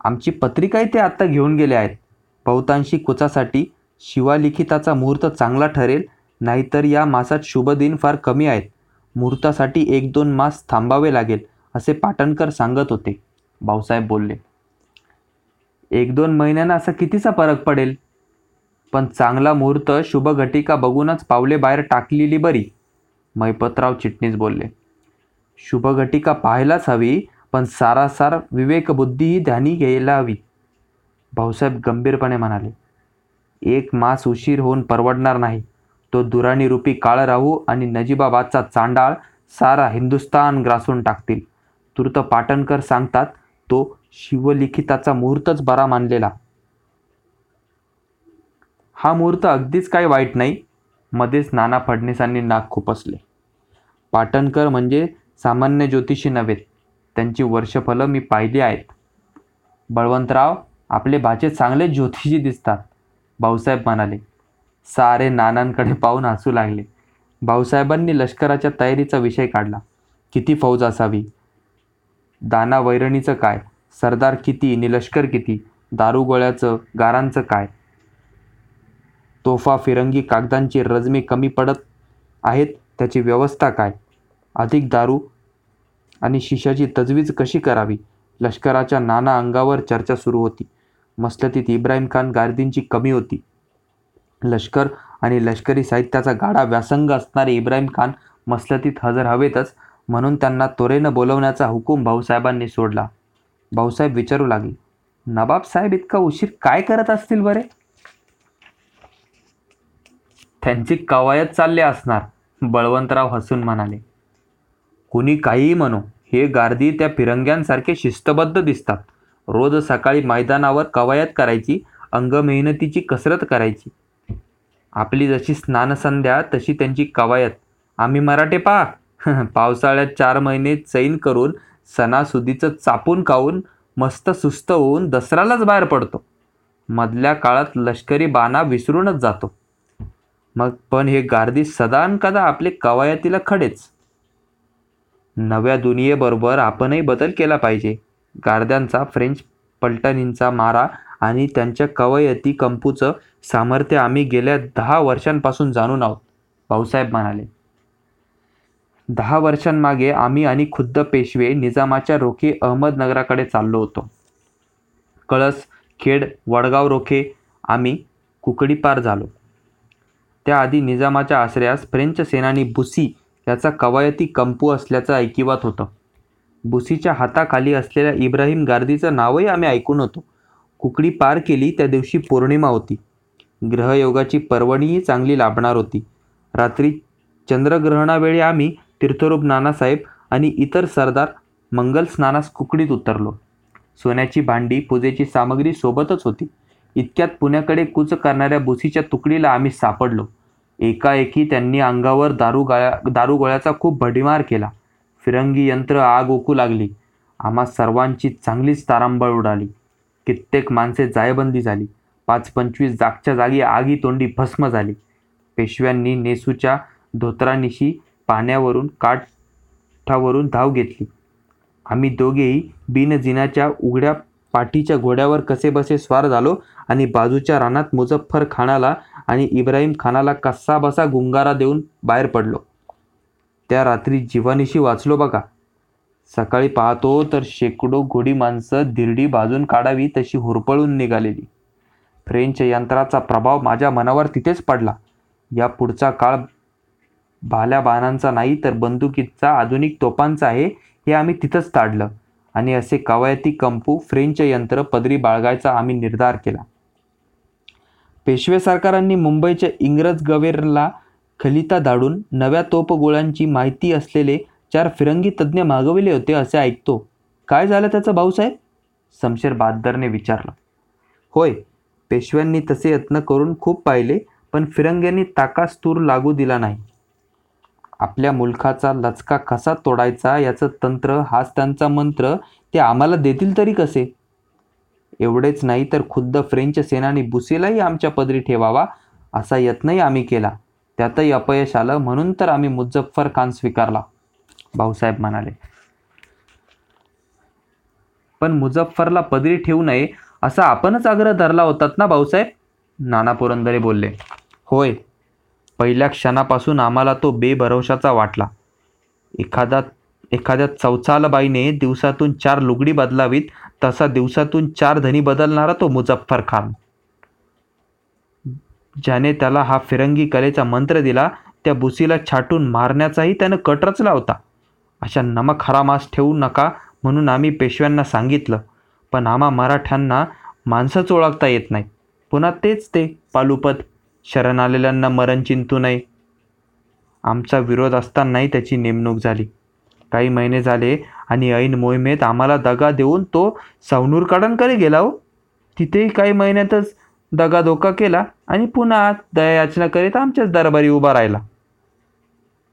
आमची पत्रिकाही ते आत्ता घेऊन गेले आहेत. बहुतांशी कुचासाठी शिवालिखिताचा मुहूर्त चांगला ठरेल नाहीतर या मासात शुभ दिन फार कमी आहेत. मुहूर्तासाठी एक दोन मास थांबावे लागेल असे पाटणकर सांगत होते. भाऊसाहेब बोलले. एक दोन महिन्यांना असा कितीचा फरक पडेल? पण चांगला मुहूर्त शुभ घटिका बघूनच पावले बाहेर टाकलेली बरी मैपतराव चिटणीस बोलले. शुभ घटिका पाहायलाच हवी पण सारासार विवेकबुद्धीही ध्यानी घ्यायला हवी भाऊसाहेब गंभीरपणे म्हणाले. एक मास उशीर होऊन परवडणार नाही. तो दुराणी रूपी काळ राहू आणि नजीबाबादचा चांडाळ सारा हिंदुस्तान ग्रासून टाकतील. तूर्त पाटणकर सांगतात तो शिवलिखिताचा मुहूर्तच बरा मानलेला. हा मुहूर्त अगदीच काही वाईट नाही मध्येच नाना फडणीसांनी नाक खुपसले. पाटणकर म्हणजे सामान्य ज्योतिषी नव्हेत त्यांची वर्षफलं मी पाहिली आहेत. बळवंतराव आपले भाचे चांगले ज्योतिषी दिसतात भाऊसाहेब म्हणाले. सारे नानांकडे पाहून हसू लागले. भाऊसाहेबांनी लष्कराच्या तयारीचा विषय काढला. किती फौज असावी? दाना वैरणीचं काय? सरदार किती? नि लष्कर किती दारुगोळ्याचं गारांचं काय? तोफा फिरंगी कागदांची रजमे कमी पडत आहेत त्याची व्यवस्था काय? अधिक दारू आणि शिशाची तजवीज कशी करावी? लष्कराच्या नाना अंगावर चर्चा सुरू होती. मसलतीत इब्राहिम खान गार्दींची कमी होती. लष्कर आणि लष्करी साहित्याचा गाडा व्यासंग असणारे इब्राहिम खान मसलतीत हजर हवेतच म्हणून त्यांना त्वरेनं बोलवण्याचा हुकूम भाऊसाहेबांनी सोडला. भाऊसाहेब विचारू लागले नवाबसाहेब इतका उशीर काय करत असतील बरे? त्यांची कवायत चालली असणार बळवंतराव हसून म्हणाले. कुणी काहीही म्हणू हे गार्दी त्या फिरंग्यांसारखे शिस्तबद्ध दिसतात. रोज सकाळी मैदानावर कवायत करायची अंग मेहनतीची कसरत करायची. आपली जशी स्नानसंध्या तशी त्यांची कवायत. आम्ही मराठे पाक. पावसाळ्यात चार महिने चैन करून सणासुदीचं चापून खाऊन मस्त सुस्त होऊन दसऱ्यालाच बाहेर पडतो. मधल्या काळात लष्करी बाणा विसरूनच जातो. मग पण हे गार्दी सदान कदा आपले कवायतीला खडेच. नव्या दुनियेबरोबर आपणही बदल केला पाहिजे. गार्द्यांचा फ्रेंच पलटणींचा मारा आणि त्यांच्या कवयती कंपूचं सामर्थ्य आम्ही गेल्या दहा वर्षांपासून जाणून आहोत भाऊसाहेब म्हणाले. दहा वर्षांमागे आम्ही आणि खुद्द पेशवे निजामाच्या रोखे अहमदनगराकडे चाललो होतो. कळस खेड वडगाव रोखे आम्ही कुकडी पार झालो. त्याआधी निजामाच्या आश्रयास फ्रेंच सेनानी बुसी याचा कवायती कंपू असल्याचं ऐकिवात होतं. बुसीच्या हाताखाली असलेल्या इब्राहिम गार्दीचं नावही आम्ही ऐकून होतो. कुकडी पार केली त्या दिवशी पौर्णिमा होती. ग्रहयोगाची पर्वणीही चांगली लाभणार होती. रात्री चंद्रग्रहणावेळी आम्ही तीर्थरूप नानासाहेब आणि इतर सरदार मंगल स्नानास कुकडीत उतरलो. सोन्याची भांडी पूजेची सामग्री सोबतच होती. इतक्यात पुण्याकडे कूच करणाऱ्या बुसीच्या तुकडीला आम्ही सापडलो. एकाएकी त्यांनी अंगावर दारू गाळ्या दारुगोळ्याचा खूप भडीमार केला. फिरंगी यंत्र आग ओकू लागली. आम्हा सर्वांची चांगलीच तारांबळ उडाली. कित्येक माणसे जायबंदी झाली. पाच पंचवीस जागच्या जागी आगी तोंडी भस्म झाली. पेशव्यांनी नेसूच्या धोत्रानिशी पाण्यावरून काठावरून धाव घेतली. आम्ही दोघेही बिनजिनाच्या उघड्या पाठीच्या घोड्यावर कसेबसे स्वार झालो आणि बाजूच्या रानात मुझफ्फर खानाला आणि इब्राहिम खानाला कसा बसा गुंगारा देऊन बाहेर पडलो. त्या रात्री जीवानिशी वाचलो बघा. सकाळी पाहतो तर शेकडो घोडी माणसं धिरडी बाजून काढावी तशी हुरपळून निघालेली. फ्रेंच यंत्राचा प्रभाव माझ्या मनावर तिथेच पडला. या पुढचा काळ भाल्या बाणांचा नाही तर बंदुकीचा आधुनिक तोफांचा आहे हे आम्ही तिथंच ताडलं. आणि असे कवायती कंपू फ्रेंच यंत्र पदरी बाळगायचा आम्ही निर्धार केला. पेशवे सरकारांनी मुंबईच्या इंग्रज गवेरला खलिता धाडून नव्या तोपगोळ्यांची माहिती असलेले चार फिरंगी तज्ज्ञ मागविले होते असे ऐकतो. काय झालं त्याचं भाऊसाहेब? शमशेर बहादरने विचारलं. होय पेशव्यांनी तसे यत्न करून खूप पाहिले पण फिरंग्यांनी ताकास तूर लागू दिला नाही. आपल्या मुलखाचा लचका कसा तोडायचा याचं तंत्र हाच त्यांचा मंत्र ते आम्हाला देतील तरी कसे? एवढेच नाही तर खुद्द फ्रेंच सेनानी बुसेलाही आमच्या पदरी ठेवावा असा यत्नही आम्ही केला. त्यातही अपयश आलं म्हणून तर आम्ही मुझफ्फर खान स्वीकारला भाऊसाहेब म्हणाले. पण मुझफ्फरला पदरी ठेवू नये असा आपणच आग्रह धरला होतात ना भाऊसाहेब? नाना पुरंदरे बोलले. होय पहिल्या क्षणापासून आम्हाला तो बेभरवशाचा वाटला. एखादा एखाद्या चौचालबाईने दिवसातून चार लुगडी बदलावीत तसा दिवसातून चार धनी बदलणारा तो मुझफ्फर खान ज्याने त्याला हा फिरंगी कलेचा मंत्र दिला त्या बुसीला छाटून मारण्याचाही त्यानं कट रचला होता. अशा नमक हरामास ठेवू नका म्हणून आम्ही पेशव्यांना सांगितलं पण आम्हा मराठ्यांना माणसंच ओळखता येत नाही पुन्हा तेच ते पालुपत. शरण आलेल्यांना मरण चिंतू नये. आमचा विरोध असतानाही त्याची नेमणूक झाली. काही महिने झाले आणि ऐन मोहिमेत आम्हाला दगा देऊन तो सवनूरकडांकडे गेला हो. तिथेही काही महिन्यातच दगा धोका केला आणि पुन्हा दयायाचना करीत आमच्याच दरबारी उभा राहिला.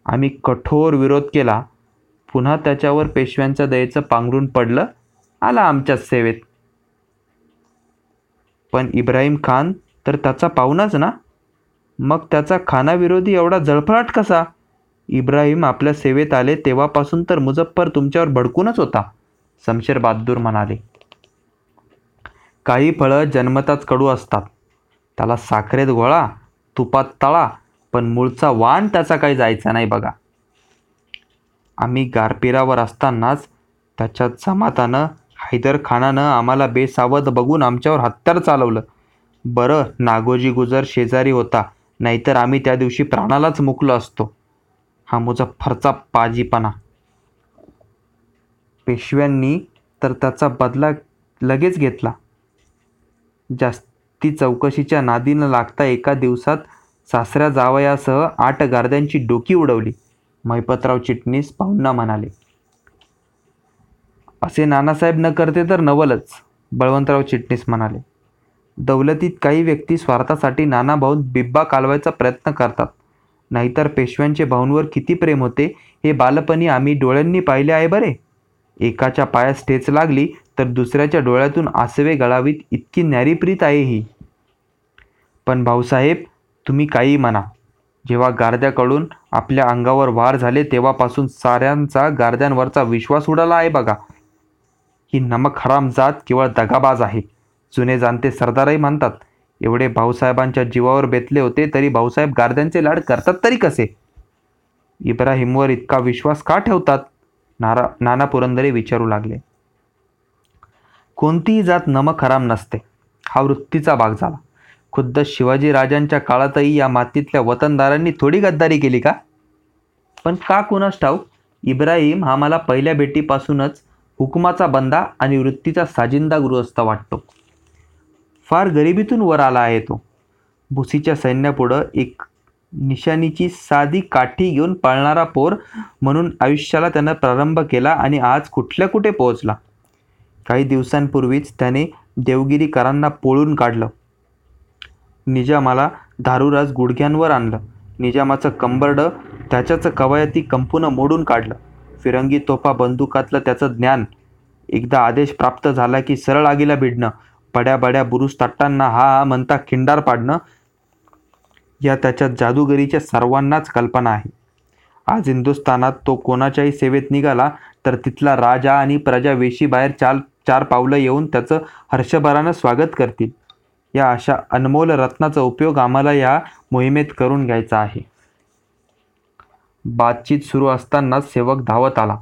आम्ही कठोर विरोध केला. पुन्हा त्याच्यावर पेशव्यांच्या दयेचं पांघरून पडलं. आला आमच्याच सेवेत. पण इब्राहिम खान तर त्याचा पाहुणाच ना? मग त्याचा खानाविरोधी एवढा जळफळाट कसा? इब्राहिम आपल्या सेवेत आले तेव्हापासून तर मुझफ्फर तुमच्यावर भडकूनच होता समशेर बहादूर म्हणाले. काही फळं जन्मताच कडू असतात. त्याला साखरेत गोळा तुपात तळा पण मूळचा वाण त्याचा काही जायचा नाही बघा. आम्ही गारपिरावर असतानाच त्याच्या जमातानं हैदर खानानं आम्हाला बेसावध बघून आमच्यावर हत्यार चालवलं. बरं नागोजी गुजर शेजारी होता. नाहीतर आम्ही त्या दिवशी प्राणालाच मुकलो असतो. हा मुझफ्फरचा पाजीपणा. पेशव्यांनी तर त्याचा बदला लगेच घेतला. जास्ती चौकशीच्या नादीनं लागता एका दिवसात सासऱ्या जावयासह आठ गार्द्यांची डोकी उडवली. महिपतराव चिटणीस पाहुणा म्हणाले असे नानासाहेब न करते तर नवलच बळवंतराव चिटणीस म्हणाले. दौलतीत काही व्यक्ती स्वार्थासाठी नाना भाऊ बिब्बा कालवायचा प्रयत्न करतात. नाहीतर पेशव्यांचे भाऊंवर किती प्रेम होते हे बालपणी आम्ही डोळ्यांनी पाहिले आहे बरे? एकाच्या पायास ठेच लागली तर दुसऱ्याच्या डोळ्यातून आसवे गळावीत इतकी न्यारीप्रीत आहे ही. पण भाऊसाहेब तुम्ही काही म्हणा. जेव्हा गारद्याकडून आपल्या अंगावर वार झाले तेव्हापासून साऱ्यांचा गारद्यांवरचा विश्वास उडाला आहे बघा. ही नमक हराम जात केवळ दगाबाज आहे. जुने जाणते सरदारही म्हणतात एवढे भाऊसाहेबांच्या जीवावर बेतले होते तरी भाऊसाहेब गार्द्यांचे लाड करतात तरी कसे? इब्राहिमवर इतका विश्वास का ठेवतात? नारा नाना पुरंदरे विचारू लागले. कोणतीही जात नमक हराम नसते. हा वृत्तीचा भाग झाला. खुद्द शिवाजी राजांच्या काळातही या मातीतल्या वतनदारांनी थोडी गद्दारी केली का? पण का कुणास ठाऊक इब्राहिम हा मला पहिल्या भेटीपासूनच हुकुमाचा बंदा आणि वृत्तीचा साजिंदा गृहस्थ वाटतो. फार गरिबीतून वर आला आहे तो. भुसीच्या सैन्यापुढं एक निशाणीची साधी काठी घेऊन पळणारा पोर म्हणून आयुष्याला त्यानं प्रारंभ केला आणि आज कुठल्या कुठे पोहोचला? काही दिवसांपूर्वीच त्याने देवगिरीकरांना पोळून काढलं. निजामाला दारुराज गुडघ्यांवर आणलं. निजामाचं कंबरडं त्याच्याचं कवायती कंपून मोडून काढलं. फिरंगी तोफा बंदुकातलं त्याचं ज्ञान. एकदा आदेश प्राप्त झाला की सरळ आगीला भिडणं. पड्या बड्या बुरुज ताटांना हा हा म्हणता खिंडार पाडणं या त्याच्या जादूगरीच्या सर्वांनाच कल्पना आहे. आज हिंदुस्थानात तो कोणाच्याही सेवेत निघाला तर तिथला राजा आणि प्रजा वेशीबाहेर चार चार पावलं येऊन त्याचं हर्षभरानं स्वागत करतील. या अशा अनमोल रत्नाचा उपयोग आम्हाला या मोहिमेत करून घ्यायचा आहे. बातचीत सुरू असतानाच सेवक धावत आला.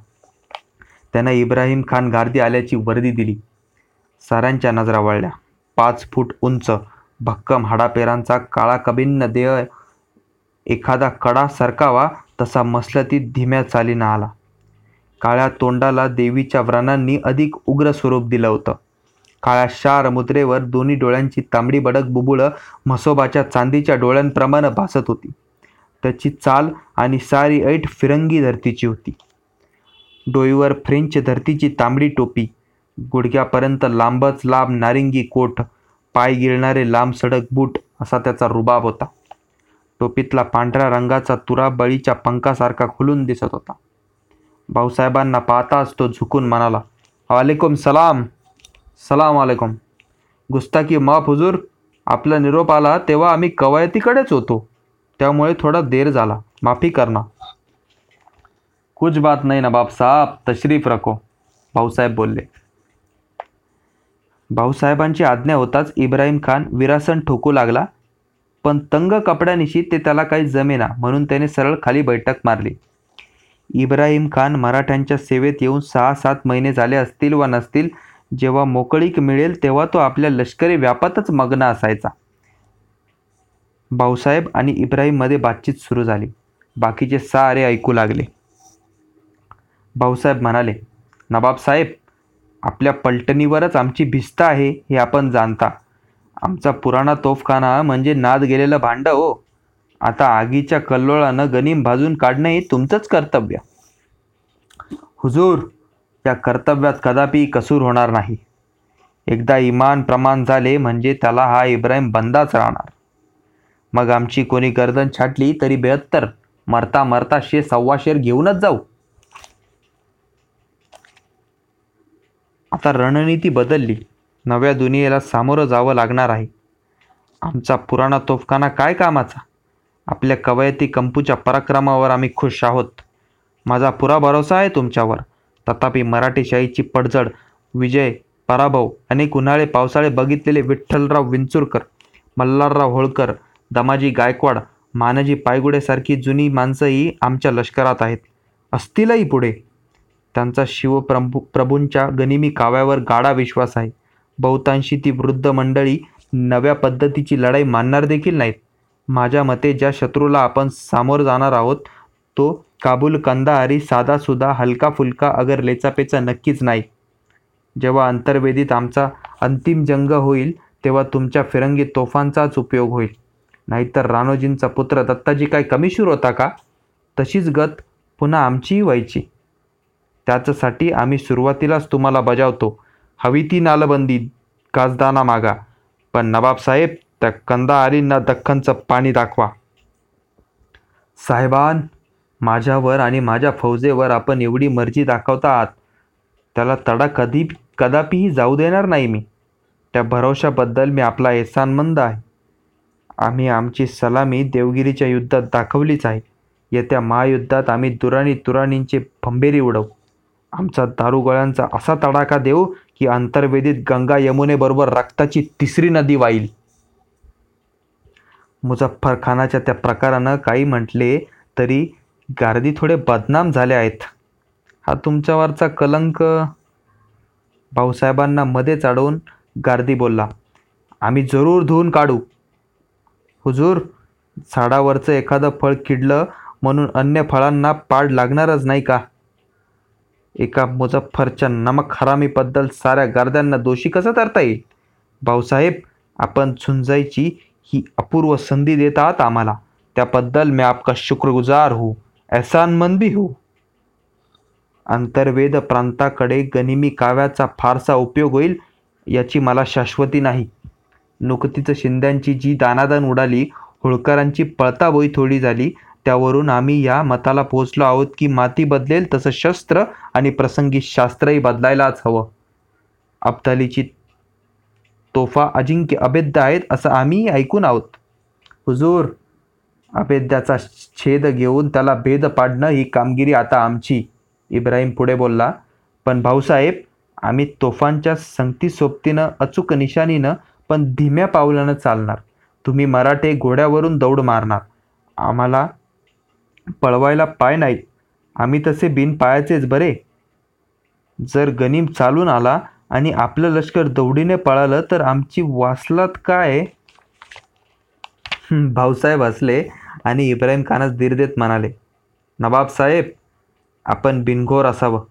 त्यानं इब्राहिम खान गार्दी आल्याची वर्दी दिली. साऱ्यांच्या नजरा वळल्या. पाच फूट उंच भक्कम हाडापेरांचा काळा कबिन्न देह एखादा कडा सरकावा तसा मसलतीत धीम्या चालीनं आला. काळ्या तोंडाला देवीच्या व्रणांनी अधिक उग्र स्वरूप दिलं होतं. काळ्या शार मुद्रेवर दोन्ही डोळ्यांची तांबडी बडक बुबुळं म्हसोबाच्या चांदीच्या डोळ्यांप्रमाणे भासत होती. त्याची चाल आणि सारी ऐट फिरंगी धरतीची होती. डोईवर फ्रेंच धरतीची तांबडी टोपी गुडघ्यापर्यंत लांबच लांब नारिंगी कोट पाय गिळणारे लांब सडक बूट असा त्याचा रुबाब होता. टोपीतला पांढऱ्या रंगाचा तुरा बळीच्या पंखासारखा खुलून दिसत होता. भाऊसाहेबांना पाहताच तो झुकून म्हणाला वालेकुम सलाम. सलाम वालेकुम. गुस्ताकी माफ हुजूर आपला निरोप आला तेव्हा आम्ही कवायतीकडेच होतो. त्यामुळे थोडा देर झाला. माफी करना कुछ बात नाही ना साहब तशरीफ रखो भाऊसाहेब बोलले. भाऊसाहेबांची आज्ञा होताच इब्राहिम खान विरासन ठोकू लागला पण तंग कपड्यानिशी ते त्याला काही जमेना म्हणून त्याने सरळ खाली बैठक मारली. इब्राहिम खान मराठ्यांच्या सेवेत येऊन सहा सात महिने झाले असतील वा नसतील जेव्हा मोकळीक मिळेल तेव्हा तो आपल्या लष्करी व्यापातच मग्न असायचा. भाऊसाहेब आणि इब्राहिममध्ये बातचीत सुरू झाली. बाकीचे सारे ऐकू लागले. भाऊसाहेब म्हणाले नवाबसाहेब आपल्या पलटणीवरच आमची भिस्त आहे हे आपण जाणता. आमचा पुराणा तोफखाना म्हणजे नाद गेलेलं भांड हो. आता आगीच्या कल्लोळानं गनीम भाजून काढणं हे तुमचंच कर्तव्य. हुजूर या कर्तव्यात कदापि कसूर होणार नाही. एकदा इमान प्रमाण झाले म्हणजे त्याला हा इब्राहिम बंदाच राहणार. मग आमची कोणी गर्दन छाटली तरी बेहत्तर मरता मरता शे सव्वा शेर घेऊनच जाऊ. आता रणनीती बदलली. नव्या दुनियेला सामोरं जावं लागणार आहे. आमचा पुराणा तोफखाना काय कामाचा? आपल्या कवयती कंपूच्या पराक्रमावर आम्ही खुश आहोत. माझा पुरा भरोसा आहे तुमच्यावर. तथापि मराठीशाहीची पडझड विजय पराभव अनेक उन्हाळे पावसाळे बघितलेले विठ्ठलराव विंचुरकर मल्हारराव होळकर दमाजी गायकवाड मानाजी पायगुडेसारखी जुनी माणसंही आमच्या लष्करात आहेत. असतीलही पुढे. त्यांचा शिवप्रभू प्रभूंच्या गनिमी काव्यावर गाढा विश्वास आहे. बहुतांशी ती वृद्ध मंडळी नव्या पद्धतीची लढाई मानणार देखील नाहीत. माझ्या मते ज्या शत्रूला आपण सामोर जाणार आहोत तो काबूल कंदाहारी साधासुधा हलका फुलका अगर लेचापेचा नक्कीच नाही. जेव्हा अंतर्वेदीत आमचा अंतिम जंग होईल तेव्हा तुमच्या फिरंगी तोफांचाच उपयोग होईल. नाहीतर रानोजींचा पुत्र दत्ताजी काय कमीशूर होता का? तशीच गत पुन्हा आमचीही व्हायची. त्याच्यासाठी आम्ही सुरुवातीलाच तुम्हाला बजावतो. हवी ती नालबंदी काजदाना मागा. पण नवाबसाहेब त्या कंदा आलींना दख्खनचं पाणी दाखवा. साहेबान माझ्यावर आणि माझ्या फौजेवर आपण एवढी मर्जी दाखवता आहात त्याला तडा कधी कदापिही जाऊ देणार नाही मी. त्या भरोशाबद्दल मी आपला एहसानमंद आहे. आम्ही आमची सलामी देवगिरीच्या युद्धात दाखवलीच आहे. येत्या महायुद्धात आम्ही दुराणी तुराणींचे भंबेरी उडवू. आमचा दारुगोळ्यांचा असा तडाखा देऊ की अंतर्वेदीत गंगा यमुनेबरोबर रक्ताची तिसरी नदी वाईल मुझफ्फरखानाच्या त्या प्रकारानं काही म्हटले तरी गारदी थोडे बदनाम झाले आहेत. हा तुमच्यावरचा कलंक? भाऊसाहेबांना मध्येच अडवून गारदी बोलला आम्ही जरूर धुवून काढू. हुजूर झाडावरचं एखादं फळ किडलं म्हणून अन्य फळांना पाड लागणारच नाही का? एका मुझफ्फरच्या नमक हरामीबद्दल साऱ्या गारद्यांना दोषी कसं धरता येईल? भाऊसाहेब आपण झुंजायची ही अपूर्व संधी देत आहात आम्हाला. त्याबद्दल मी आपका शुक्रगुजार हो. एहसानमंद भी हो. अंतर्वेद प्रांताकडे गनिमी काव्याचा फारसा उपयोग होईल याची मला शाश्वती नाही. नुकतीच शिंद्यांची जी दानादान उडाली होळकरांची पळताबोई थोडी झाली त्यावरून आम्ही या मताला पोहोचलो आहोत की माती बदलेल तसं शस्त्र आणि प्रसंगी शास्त्रही बदलायलाच हवं. अब्दालीची तोफा अजिंक्य अभेद्य आहेत असं आम्ही ऐकून आहोत. हुजूर अभेद्याचा छेद घेऊन त्याला भेद पाडणं ही कामगिरी आता आमची इब्राहिम पुढे बोलला. पण भाऊसाहेब आम्ही तोफांच्या संगती सोबतीनं अचूक निशाणीनं पण धीम्या पावलानं चालणार. तुम्ही मराठे घोड्यावरून दौड मारणार. आम्हाला पळवायला पाय नाहीत. आम्ही तसे बिन पायाचेच बरे. जर गनीम चालून आला आणि आपलं लष्कर दौडीने पळालं तर आमची वासलात काय? भाऊसाहेब हसले आणि इब्राहिम खानास धीर देत म्हणाले नवाबसाहेब आपण बिनघोर असावं.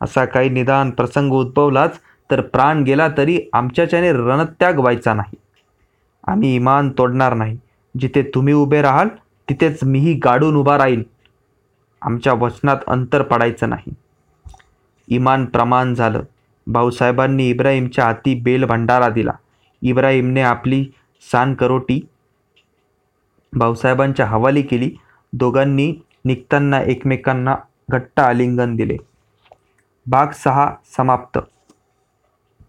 असा काही निदान प्रसंग उद्भवलाच तर प्राण गेला तरी आमच्याच्याने रणत्याग व्हायचा नाही. आम्ही इमान तोडणार नाही. जिथे तुम्ही उभे राहाल तिथेच मीही गाडून उभा राहील आमच्या वचनात अंतर पडायचं नाही. इमान प्रमाण झालं. भाऊसाहेबांनी इब्राहिमच्या हाती बेल भंडारा दिला. इब्राहिमने आपली सान करोटी भाऊसाहेबांच्या हवाली केली. दोघांनी निघताना एकमेकांना घट्ट आलिंगन दिले. भाग सहा समाप्त.